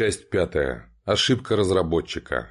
Часть пятая. Ошибка разработчика.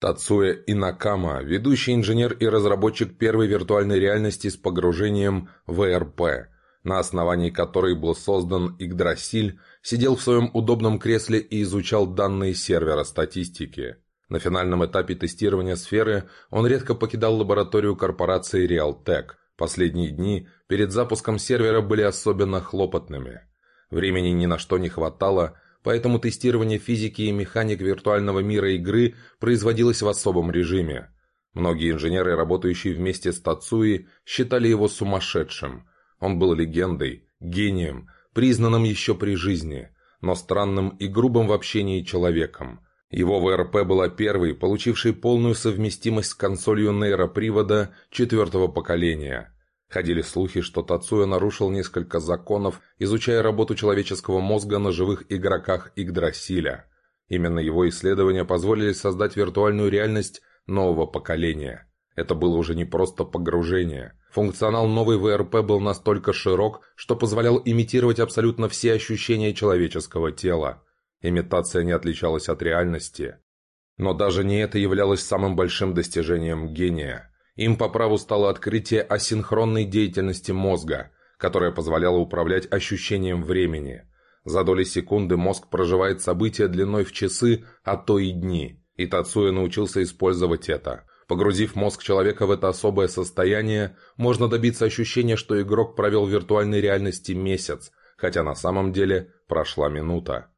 Тацуя Инакама, ведущий инженер и разработчик первой виртуальной реальности с погружением в ВРП, на основании которой был создан Игдрасиль, сидел в своем удобном кресле и изучал данные сервера статистики. На финальном этапе тестирования сферы он редко покидал лабораторию корпорации Realtek. Последние дни перед запуском сервера были особенно хлопотными. Времени ни на что не хватало, поэтому тестирование физики и механик виртуального мира игры производилось в особом режиме. Многие инженеры, работающие вместе с Тацуи, считали его сумасшедшим. Он был легендой, гением, признанным еще при жизни, но странным и грубым в общении человеком. Его ВРП была первой, получившей полную совместимость с консолью нейропривода четвертого поколения – Ходили слухи, что Тацуя нарушил несколько законов, изучая работу человеческого мозга на живых игроках Игдрасиля. Именно его исследования позволили создать виртуальную реальность нового поколения. Это было уже не просто погружение. Функционал новой ВРП был настолько широк, что позволял имитировать абсолютно все ощущения человеческого тела. Имитация не отличалась от реальности. Но даже не это являлось самым большим достижением гения – им по праву стало открытие асинхронной деятельности мозга, которая позволяла управлять ощущением времени. За доли секунды мозг проживает события длиной в часы, а то и дни. И Тацуя научился использовать это. Погрузив мозг человека в это особое состояние, можно добиться ощущения, что игрок провел в виртуальной реальности месяц, хотя на самом деле прошла минута.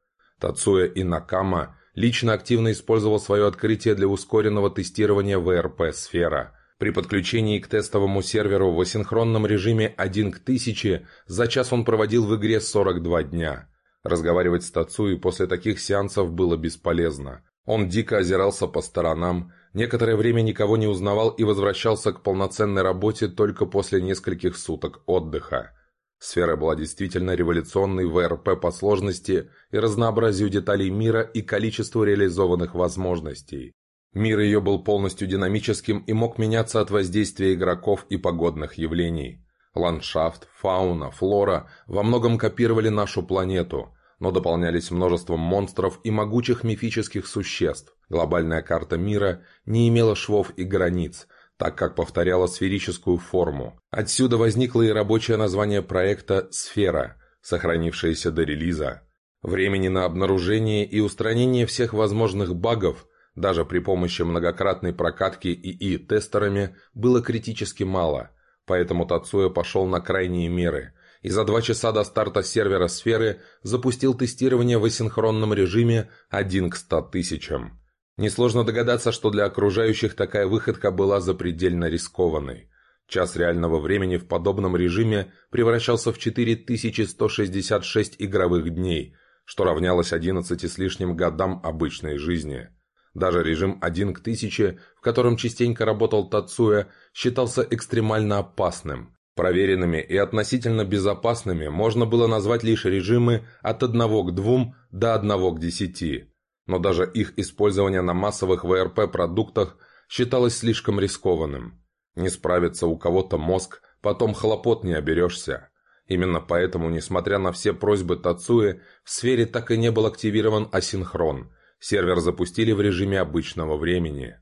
Тацуя и Накама лично активно использовал свое открытие для ускоренного тестирования ВРП-сфера – при подключении к тестовому серверу в асинхронном режиме 1 к 1000 за час он проводил в игре 42 дня. Разговаривать с Тацуи после таких сеансов было бесполезно. Он дико озирался по сторонам, некоторое время никого не узнавал и возвращался к полноценной работе только после нескольких суток отдыха. Сфера была действительно революционной в РП по сложности и разнообразию деталей мира и количеству реализованных возможностей. Мир ее был полностью динамическим и мог меняться от воздействия игроков и погодных явлений. Ландшафт, фауна, флора во многом копировали нашу планету, но дополнялись множеством монстров и могучих мифических существ. Глобальная карта мира не имела швов и границ, так как повторяла сферическую форму. Отсюда возникло и рабочее название проекта «Сфера», сохранившееся до релиза. Времени на обнаружение и устранение всех возможных багов – даже при помощи многократной прокатки ИИ-тестерами было критически мало, поэтому Тацуя пошел на крайние меры и за два часа до старта сервера сферы запустил тестирование в асинхронном режиме 1 к 100 тысячам. Несложно догадаться, что для окружающих такая выходка была запредельно рискованной. Час реального времени в подобном режиме превращался в 4166 игровых дней, что равнялось 11 с лишним годам обычной жизни. Даже режим 1 к 1000, в котором частенько работал Тацуя, считался экстремально опасным. Проверенными и относительно безопасными можно было назвать лишь режимы от 1 к 2 до 1 к 10. Но даже их использование на массовых ВРП-продуктах считалось слишком рискованным. Не справится у кого-то мозг, потом хлопот не оберешься. Именно поэтому, несмотря на все просьбы Тацуи, в сфере так и не был активирован асинхрон – Сервер запустили в режиме обычного времени.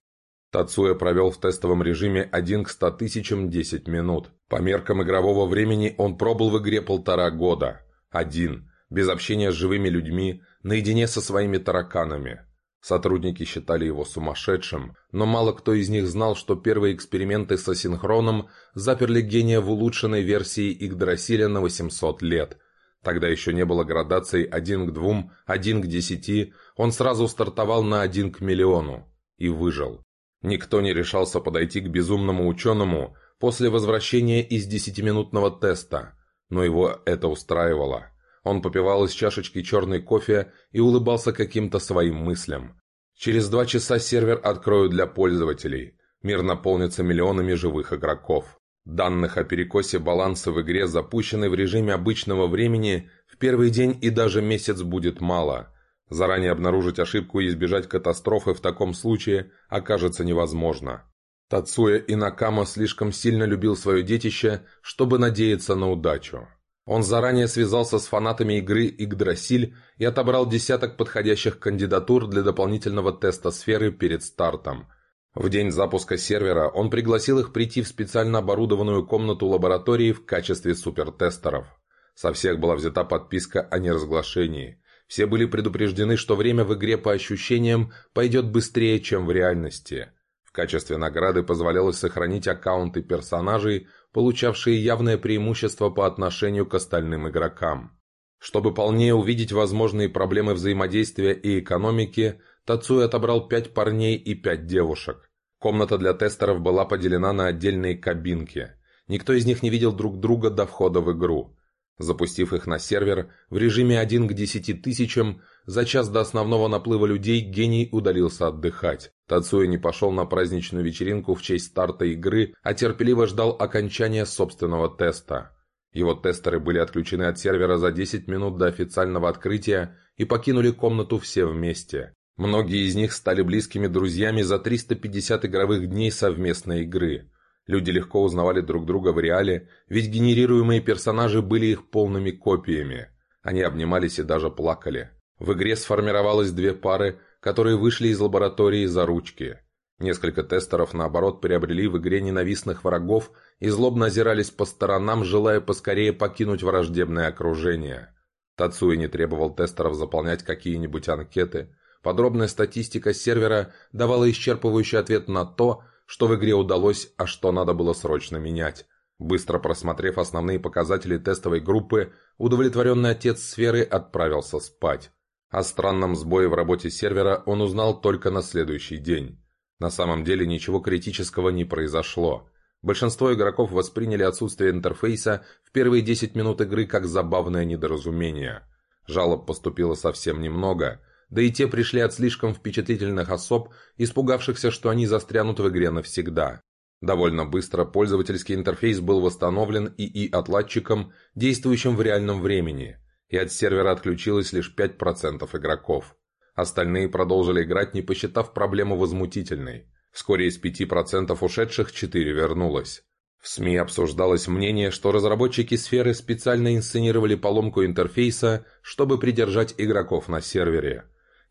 Тацуя провел в тестовом режиме 1 к 100 тысячам 10 минут. По меркам игрового времени он пробыл в игре полтора года. Один. Без общения с живыми людьми, наедине со своими тараканами. Сотрудники считали его сумасшедшим, но мало кто из них знал, что первые эксперименты с асинхроном заперли гения в улучшенной версии Игдрасиля на 800 лет, Тогда еще не было градаций 1 к 2, 1 к 10, он сразу стартовал на 1 к миллиону. И выжил. Никто не решался подойти к безумному ученому после возвращения из десятиминутного теста, но его это устраивало. Он попивал из чашечки черный кофе и улыбался каким-то своим мыслям. Через два часа сервер откроют для пользователей. Мир наполнится миллионами живых игроков. Данных о перекосе баланса в игре, запущенной в режиме обычного времени, в первый день и даже месяц будет мало. Заранее обнаружить ошибку и избежать катастрофы в таком случае окажется невозможно. Тацуя Инакама слишком сильно любил свое детище, чтобы надеяться на удачу. Он заранее связался с фанатами игры Игдрасиль и отобрал десяток подходящих кандидатур для дополнительного теста сферы перед стартом. В день запуска сервера он пригласил их прийти в специально оборудованную комнату лаборатории в качестве супертестеров. Со всех была взята подписка о неразглашении. Все были предупреждены, что время в игре по ощущениям пойдет быстрее, чем в реальности. В качестве награды позволялось сохранить аккаунты персонажей, получавшие явное преимущество по отношению к остальным игрокам. Чтобы полнее увидеть возможные проблемы взаимодействия и экономики, Тацуй отобрал пять парней и пять девушек. Комната для тестеров была поделена на отдельные кабинки. Никто из них не видел друг друга до входа в игру. Запустив их на сервер в режиме 1 к 10 тысячам, за час до основного наплыва людей гений удалился отдыхать. Тацуя не пошел на праздничную вечеринку в честь старта игры, а терпеливо ждал окончания собственного теста. Его тестеры были отключены от сервера за 10 минут до официального открытия и покинули комнату все вместе. Многие из них стали близкими друзьями за 350 игровых дней совместной игры. Люди легко узнавали друг друга в реале, ведь генерируемые персонажи были их полными копиями. Они обнимались и даже плакали. В игре сформировалось две пары, которые вышли из лаборатории за ручки. Несколько тестеров, наоборот, приобрели в игре ненавистных врагов и злобно озирались по сторонам, желая поскорее покинуть враждебное окружение. Тацуи не требовал тестеров заполнять какие-нибудь анкеты. Подробная статистика сервера давала исчерпывающий ответ на то, что в игре удалось, а что надо было срочно менять. Быстро просмотрев основные показатели тестовой группы, удовлетворенный отец сферы отправился спать. О странном сбое в работе сервера он узнал только на следующий день. На самом деле ничего критического не произошло. Большинство игроков восприняли отсутствие интерфейса в первые 10 минут игры как забавное недоразумение. Жалоб поступило совсем немного – да и те пришли от слишком впечатлительных особ, испугавшихся, что они застрянут в игре навсегда. Довольно быстро пользовательский интерфейс был восстановлен ИИ-отладчиком, действующим в реальном времени, и от сервера отключилось лишь 5% игроков. Остальные продолжили играть, не посчитав проблему возмутительной. Вскоре из 5% ушедших 4 вернулось. В СМИ обсуждалось мнение, что разработчики сферы специально инсценировали поломку интерфейса, чтобы придержать игроков на сервере.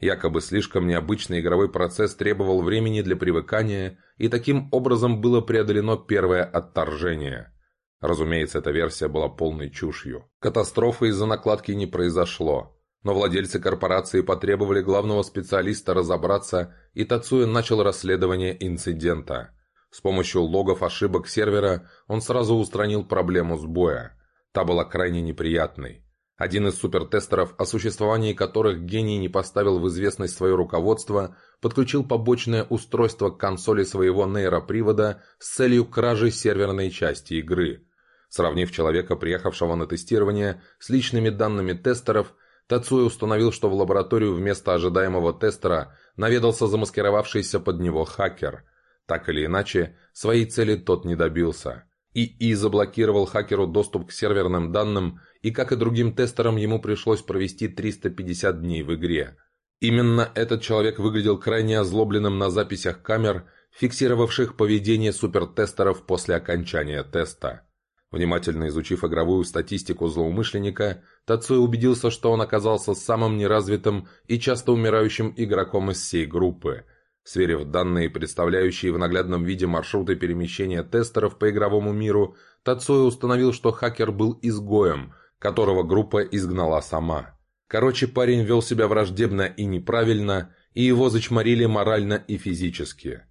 Якобы слишком необычный игровой процесс требовал времени для привыкания, и таким образом было преодолено первое отторжение. Разумеется, эта версия была полной чушью. Катастрофы из-за накладки не произошло. Но владельцы корпорации потребовали главного специалиста разобраться, и Тацуя начал расследование инцидента. С помощью логов ошибок сервера он сразу устранил проблему сбоя. Та была крайне неприятной. Один из супертестеров, о существовании которых гений не поставил в известность свое руководство, подключил побочное устройство к консоли своего нейропривода с целью кражи серверной части игры. Сравнив человека, приехавшего на тестирование, с личными данными тестеров, Тацуя установил, что в лабораторию вместо ожидаемого тестера наведался замаскировавшийся под него хакер. Так или иначе, своей цели тот не добился. ИИ заблокировал хакеру доступ к серверным данным и, как и другим тестерам, ему пришлось провести 350 дней в игре. Именно этот человек выглядел крайне озлобленным на записях камер, фиксировавших поведение супертестеров после окончания теста. Внимательно изучив игровую статистику злоумышленника, Тацуя убедился, что он оказался самым неразвитым и часто умирающим игроком из всей группы. Сверив данные, представляющие в наглядном виде маршруты перемещения тестеров по игровому миру, Тацуя установил, что хакер был изгоем – которого группа изгнала сама. Короче, парень вел себя враждебно и неправильно, и его зачморили морально и физически.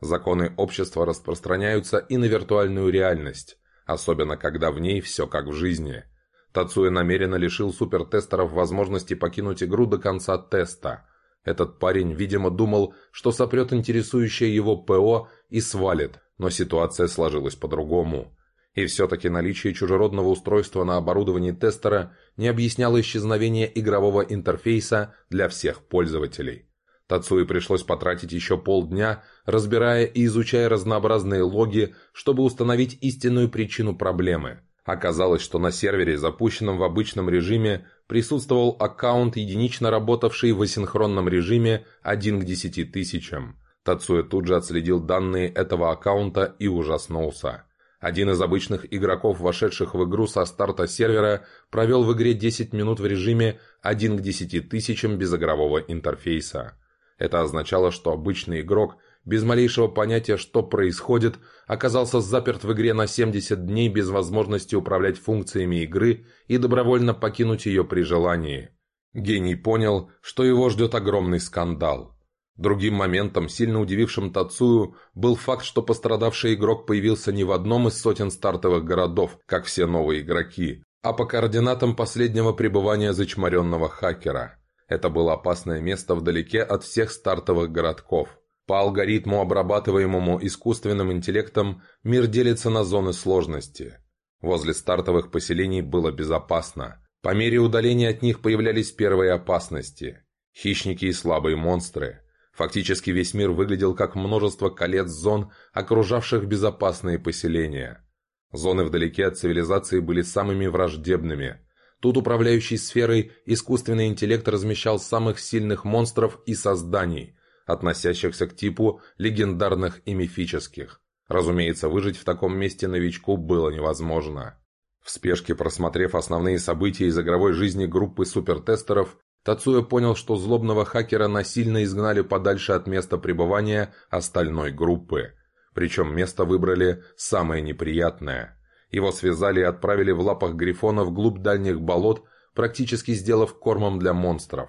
Законы общества распространяются и на виртуальную реальность, особенно когда в ней все как в жизни. Тацуя намеренно лишил супертестеров возможности покинуть игру до конца теста. Этот парень, видимо, думал, что сопрет интересующее его ПО и свалит, но ситуация сложилась по-другому. И все-таки наличие чужеродного устройства на оборудовании тестера не объясняло исчезновение игрового интерфейса для всех пользователей. Тацуи пришлось потратить еще полдня, разбирая и изучая разнообразные логи, чтобы установить истинную причину проблемы. Оказалось, что на сервере, запущенном в обычном режиме, присутствовал аккаунт, единично работавший в асинхронном режиме 1 к 10 тысячам. Тацуя тут же отследил данные этого аккаунта и ужаснулся. Один из обычных игроков, вошедших в игру со старта сервера, провел в игре 10 минут в режиме 1 к 10 тысячам без игрового интерфейса. Это означало, что обычный игрок, без малейшего понятия, что происходит, оказался заперт в игре на 70 дней без возможности управлять функциями игры и добровольно покинуть ее при желании. Гений понял, что его ждет огромный скандал. Другим моментом, сильно удивившим Тацую, был факт, что пострадавший игрок появился не в одном из сотен стартовых городов, как все новые игроки, а по координатам последнего пребывания зачмаренного хакера. Это было опасное место вдалеке от всех стартовых городков. По алгоритму, обрабатываемому искусственным интеллектом, мир делится на зоны сложности. Возле стартовых поселений было безопасно. По мере удаления от них появлялись первые опасности. Хищники и слабые монстры – Фактически весь мир выглядел как множество колец зон, окружавших безопасные поселения. Зоны вдалеке от цивилизации были самыми враждебными. Тут управляющий сферой искусственный интеллект размещал самых сильных монстров и созданий, относящихся к типу легендарных и мифических. Разумеется, выжить в таком месте новичку было невозможно. В спешке просмотрев основные события из игровой жизни группы супертестеров, Тацуя понял, что злобного хакера насильно изгнали подальше от места пребывания остальной группы. Причем место выбрали самое неприятное. Его связали и отправили в лапах Грифона вглубь дальних болот, практически сделав кормом для монстров.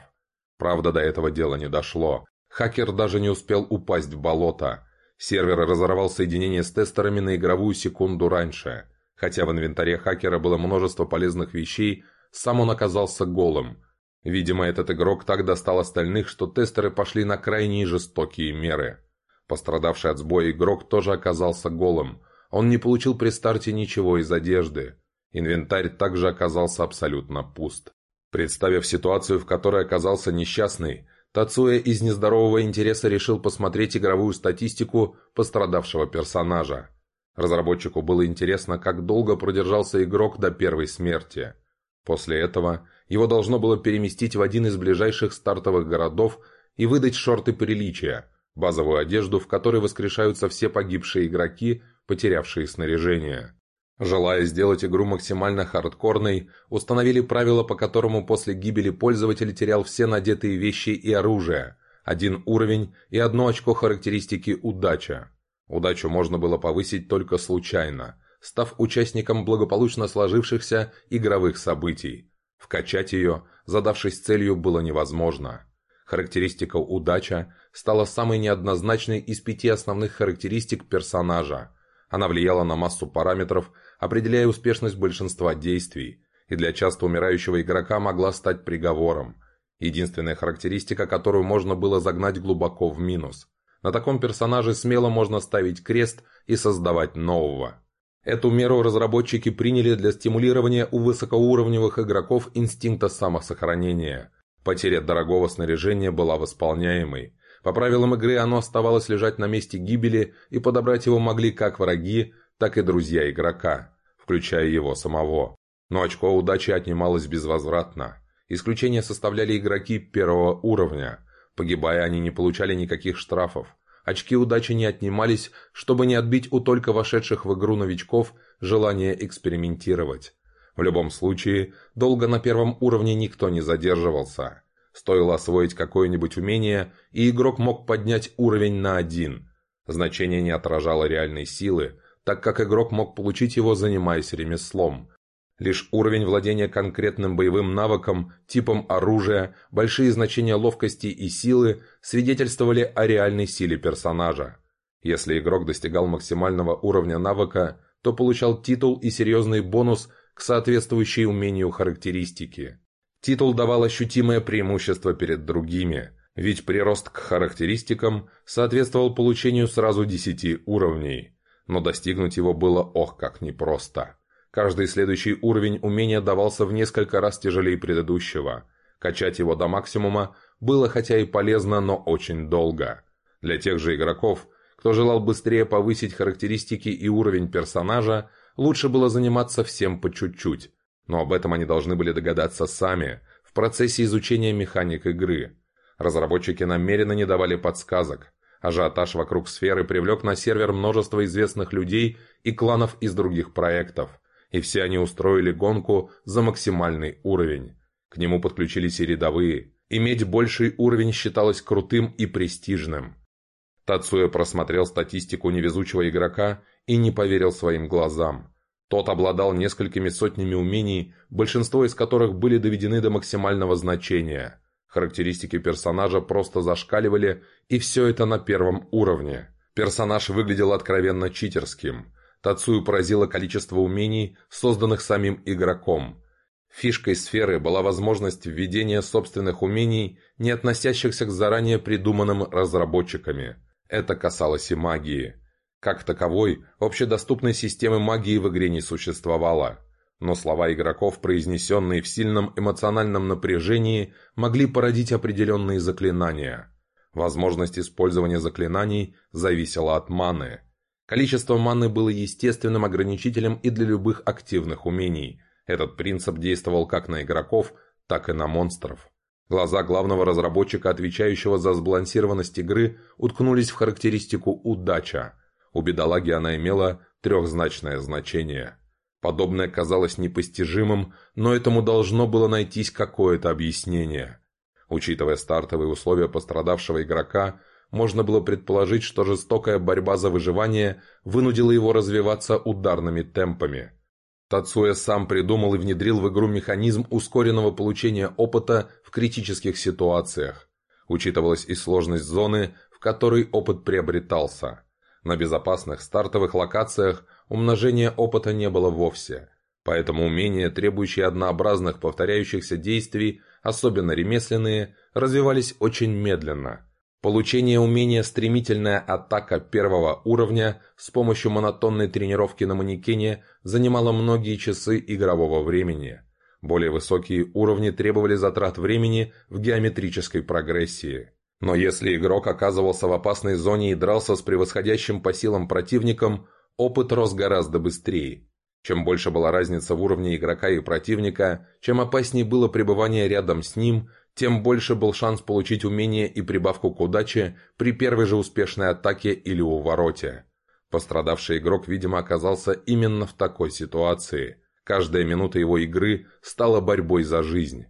Правда, до этого дела не дошло. Хакер даже не успел упасть в болото. Сервер разорвал соединение с тестерами на игровую секунду раньше. Хотя в инвентаре хакера было множество полезных вещей, сам он оказался голым – Видимо, этот игрок так достал остальных, что тестеры пошли на крайние жестокие меры. Пострадавший от сбоя игрок тоже оказался голым. Он не получил при старте ничего из одежды. Инвентарь также оказался абсолютно пуст. Представив ситуацию, в которой оказался несчастный, Тацуя из нездорового интереса решил посмотреть игровую статистику пострадавшего персонажа. Разработчику было интересно, как долго продержался игрок до первой смерти. После этого его должно было переместить в один из ближайших стартовых городов и выдать шорты приличия, базовую одежду, в которой воскрешаются все погибшие игроки, потерявшие снаряжение. Желая сделать игру максимально хардкорной, установили правило, по которому после гибели пользователь терял все надетые вещи и оружие, один уровень и одно очко характеристики «Удача». Удачу можно было повысить только случайно, став участником благополучно сложившихся игровых событий. Вкачать ее, задавшись целью, было невозможно. Характеристика «удача» стала самой неоднозначной из пяти основных характеристик персонажа. Она влияла на массу параметров, определяя успешность большинства действий, и для часто умирающего игрока могла стать приговором. Единственная характеристика, которую можно было загнать глубоко в минус. На таком персонаже смело можно ставить крест и создавать нового. Эту меру разработчики приняли для стимулирования у высокоуровневых игроков инстинкта самосохранения. Потеря дорогого снаряжения была восполняемой. По правилам игры оно оставалось лежать на месте гибели, и подобрать его могли как враги, так и друзья игрока, включая его самого. Но очко удачи отнималось безвозвратно. Исключение составляли игроки первого уровня. Погибая, они не получали никаких штрафов. Очки удачи не отнимались, чтобы не отбить у только вошедших в игру новичков желание экспериментировать. В любом случае, долго на первом уровне никто не задерживался. Стоило освоить какое-нибудь умение, и игрок мог поднять уровень на один. Значение не отражало реальной силы, так как игрок мог получить его, занимаясь ремеслом. Лишь уровень владения конкретным боевым навыком, типом оружия, большие значения ловкости и силы свидетельствовали о реальной силе персонажа. Если игрок достигал максимального уровня навыка, то получал титул и серьезный бонус к соответствующей умению характеристики. Титул давал ощутимое преимущество перед другими, ведь прирост к характеристикам соответствовал получению сразу 10 уровней, но достигнуть его было ох как непросто. Каждый следующий уровень умения давался в несколько раз тяжелее предыдущего. Качать его до максимума было хотя и полезно, но очень долго. Для тех же игроков, кто желал быстрее повысить характеристики и уровень персонажа, лучше было заниматься всем по чуть-чуть. Но об этом они должны были догадаться сами, в процессе изучения механик игры. Разработчики намеренно не давали подсказок. Ажиотаж вокруг сферы привлек на сервер множество известных людей и кланов из других проектов, и все они устроили гонку за максимальный уровень. К нему подключились и рядовые. Иметь больший уровень считалось крутым и престижным. Тацуя просмотрел статистику невезучего игрока и не поверил своим глазам. Тот обладал несколькими сотнями умений, большинство из которых были доведены до максимального значения. Характеристики персонажа просто зашкаливали, и все это на первом уровне. Персонаж выглядел откровенно читерским. Тацую поразило количество умений, созданных самим игроком. Фишкой сферы была возможность введения собственных умений, не относящихся к заранее придуманным разработчиками. Это касалось и магии. Как таковой, общедоступной системы магии в игре не существовало. Но слова игроков, произнесенные в сильном эмоциональном напряжении, могли породить определенные заклинания. Возможность использования заклинаний зависела от маны. Количество маны было естественным ограничителем и для любых активных умений. Этот принцип действовал как на игроков, так и на монстров. Глаза главного разработчика, отвечающего за сбалансированность игры, уткнулись в характеристику «удача». У бедолаги она имела трехзначное значение. Подобное казалось непостижимым, но этому должно было найтись какое-то объяснение. Учитывая стартовые условия пострадавшего игрока, можно было предположить, что жестокая борьба за выживание вынудила его развиваться ударными темпами – Тацуя сам придумал и внедрил в игру механизм ускоренного получения опыта в критических ситуациях. Учитывалась и сложность зоны, в которой опыт приобретался. На безопасных стартовых локациях умножения опыта не было вовсе, поэтому умения, требующие однообразных повторяющихся действий, особенно ремесленные, развивались очень медленно – Получение умения «Стремительная атака» первого уровня с помощью монотонной тренировки на манекене занимало многие часы игрового времени. Более высокие уровни требовали затрат времени в геометрической прогрессии. Но если игрок оказывался в опасной зоне и дрался с превосходящим по силам противником, опыт рос гораздо быстрее. Чем больше была разница в уровне игрока и противника, чем опаснее было пребывание рядом с ним, тем больше был шанс получить умение и прибавку к удаче при первой же успешной атаке или увороте. Пострадавший игрок, видимо, оказался именно в такой ситуации. Каждая минута его игры стала борьбой за жизнь.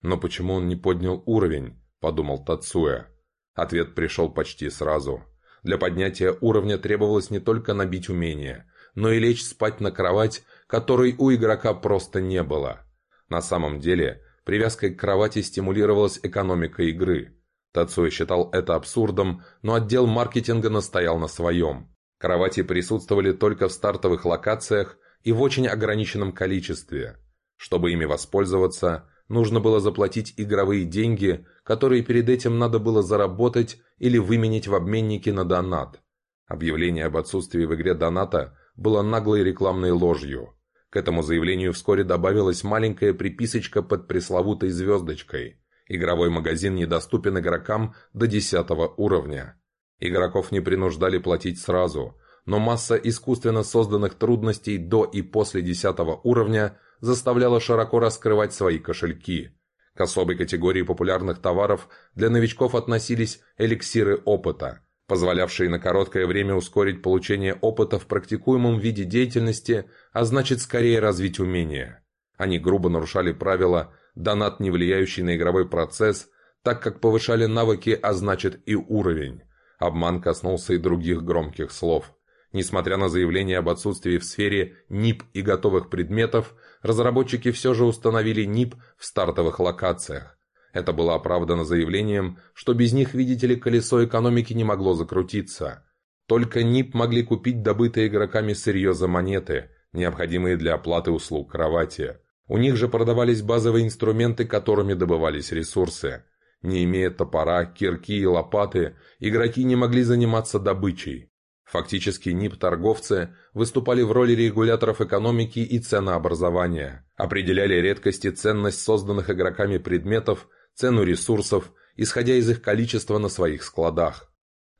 «Но почему он не поднял уровень?» – подумал Тацуя. Ответ пришел почти сразу. Для поднятия уровня требовалось не только набить умение, но и лечь спать на кровать, которой у игрока просто не было. На самом деле – Привязкой к кровати стимулировалась экономика игры. Тацуя считал это абсурдом, но отдел маркетинга настоял на своем. Кровати присутствовали только в стартовых локациях и в очень ограниченном количестве. Чтобы ими воспользоваться, нужно было заплатить игровые деньги, которые перед этим надо было заработать или выменить в обменнике на донат. Объявление об отсутствии в игре доната было наглой рекламной ложью. К этому заявлению вскоре добавилась маленькая приписочка под пресловутой звездочкой. Игровой магазин недоступен игрокам до 10 уровня. Игроков не принуждали платить сразу, но масса искусственно созданных трудностей до и после 10 уровня заставляла широко раскрывать свои кошельки. К особой категории популярных товаров для новичков относились эликсиры опыта – позволявшие на короткое время ускорить получение опыта в практикуемом виде деятельности, а значит скорее развить умения. Они грубо нарушали правила «донат, не влияющий на игровой процесс», так как повышали навыки, а значит и уровень. Обман коснулся и других громких слов. Несмотря на заявление об отсутствии в сфере НИП и готовых предметов, разработчики все же установили НИП в стартовых локациях. Это было оправдано заявлением, что без них, видите ли, колесо экономики не могло закрутиться. Только НИП могли купить добытые игроками сырье за монеты, необходимые для оплаты услуг кровати. У них же продавались базовые инструменты, которыми добывались ресурсы. Не имея топора, кирки и лопаты, игроки не могли заниматься добычей. Фактически НИП-торговцы выступали в роли регуляторов экономики и ценообразования, определяли редкость и ценность созданных игроками предметов цену ресурсов, исходя из их количества на своих складах.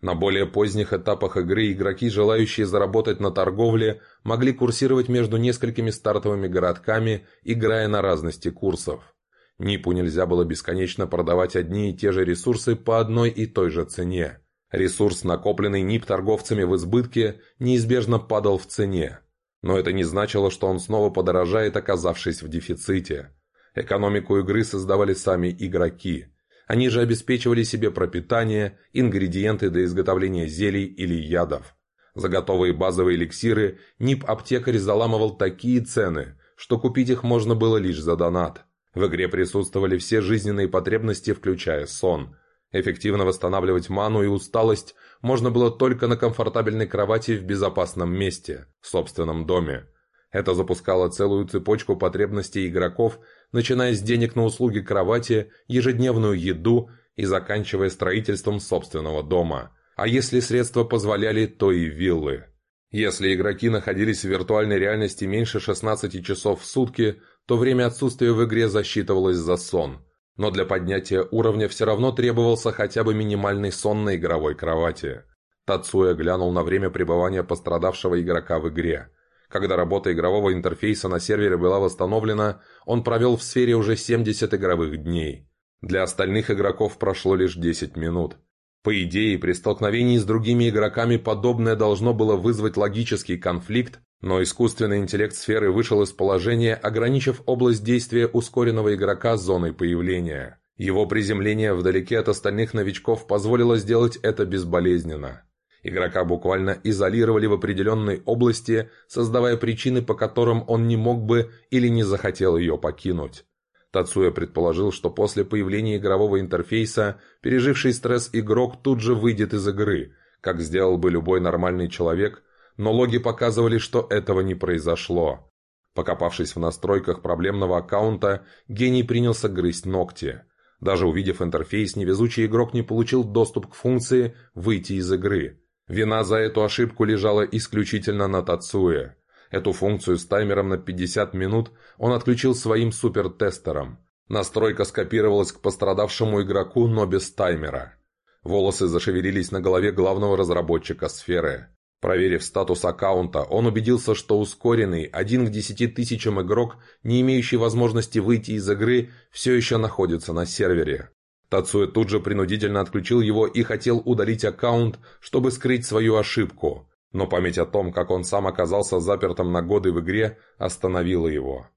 На более поздних этапах игры игроки, желающие заработать на торговле, могли курсировать между несколькими стартовыми городками, играя на разности курсов. НИПу нельзя было бесконечно продавать одни и те же ресурсы по одной и той же цене. Ресурс, накопленный НИП-торговцами в избытке, неизбежно падал в цене. Но это не значило, что он снова подорожает, оказавшись в дефиците. Экономику игры создавали сами игроки. Они же обеспечивали себе пропитание, ингредиенты для изготовления зелий или ядов. За готовые базовые эликсиры НИП-аптекарь заламывал такие цены, что купить их можно было лишь за донат. В игре присутствовали все жизненные потребности, включая сон – Эффективно восстанавливать ману и усталость можно было только на комфортабельной кровати в безопасном месте, в собственном доме. Это запускало целую цепочку потребностей игроков, начиная с денег на услуги кровати, ежедневную еду и заканчивая строительством собственного дома. А если средства позволяли, то и виллы. Если игроки находились в виртуальной реальности меньше 16 часов в сутки, то время отсутствия в игре засчитывалось за сон – но для поднятия уровня все равно требовался хотя бы минимальный сон на игровой кровати. Тацуя глянул на время пребывания пострадавшего игрока в игре. Когда работа игрового интерфейса на сервере была восстановлена, он провел в сфере уже 70 игровых дней. Для остальных игроков прошло лишь 10 минут. По идее, при столкновении с другими игроками подобное должно было вызвать логический конфликт, но искусственный интеллект сферы вышел из положения, ограничив область действия ускоренного игрока зоной появления. Его приземление вдалеке от остальных новичков позволило сделать это безболезненно. Игрока буквально изолировали в определенной области, создавая причины, по которым он не мог бы или не захотел ее покинуть. Тацуя предположил, что после появления игрового интерфейса, переживший стресс игрок тут же выйдет из игры, как сделал бы любой нормальный человек – но логи показывали, что этого не произошло. Покопавшись в настройках проблемного аккаунта, гений принялся грызть ногти. Даже увидев интерфейс, невезучий игрок не получил доступ к функции «выйти из игры». Вина за эту ошибку лежала исключительно на Тацуе. Эту функцию с таймером на 50 минут он отключил своим супертестером. Настройка скопировалась к пострадавшему игроку, но без таймера. Волосы зашевелились на голове главного разработчика сферы. Проверив статус аккаунта, он убедился, что ускоренный, один к десяти тысячам игрок, не имеющий возможности выйти из игры, все еще находится на сервере. Тацуя тут же принудительно отключил его и хотел удалить аккаунт, чтобы скрыть свою ошибку, но память о том, как он сам оказался запертым на годы в игре, остановила его.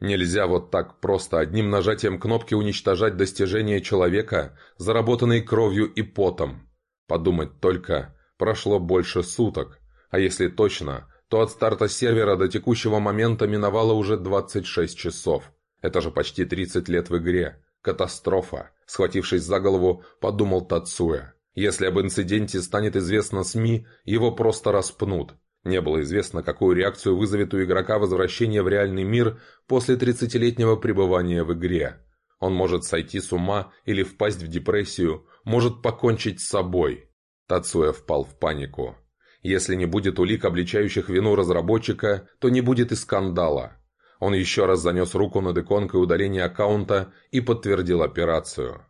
Нельзя вот так просто одним нажатием кнопки уничтожать достижения человека, заработанные кровью и потом. Подумать только, Прошло больше суток, а если точно, то от старта сервера до текущего момента миновало уже 26 часов. Это же почти 30 лет в игре. Катастрофа. Схватившись за голову, подумал Тацуя. Если об инциденте станет известно СМИ, его просто распнут. Не было известно, какую реакцию вызовет у игрока возвращение в реальный мир после 30-летнего пребывания в игре. Он может сойти с ума или впасть в депрессию, может покончить с собой. Тацуя впал в панику. Если не будет улик, обличающих вину разработчика, то не будет и скандала. Он еще раз занес руку над иконкой удаления аккаунта и подтвердил операцию.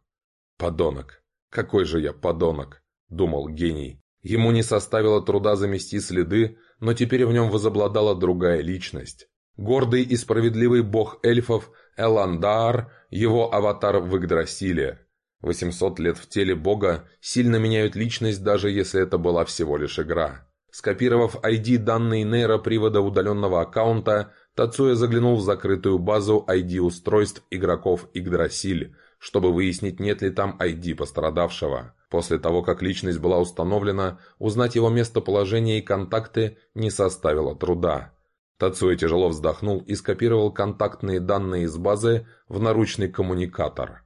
«Подонок! Какой же я подонок!» – думал гений. Ему не составило труда замести следы, но теперь в нем возобладала другая личность. Гордый и справедливый бог эльфов Эландар, его аватар в Игдрасиле. 800 лет в теле бога сильно меняют личность, даже если это была всего лишь игра. Скопировав ID данные нейропривода удаленного аккаунта, Тацуя заглянул в закрытую базу ID-устройств игроков Игдрасиль, чтобы выяснить, нет ли там ID пострадавшего. После того, как личность была установлена, узнать его местоположение и контакты не составило труда. Тацуя тяжело вздохнул и скопировал контактные данные из базы в наручный коммуникатор.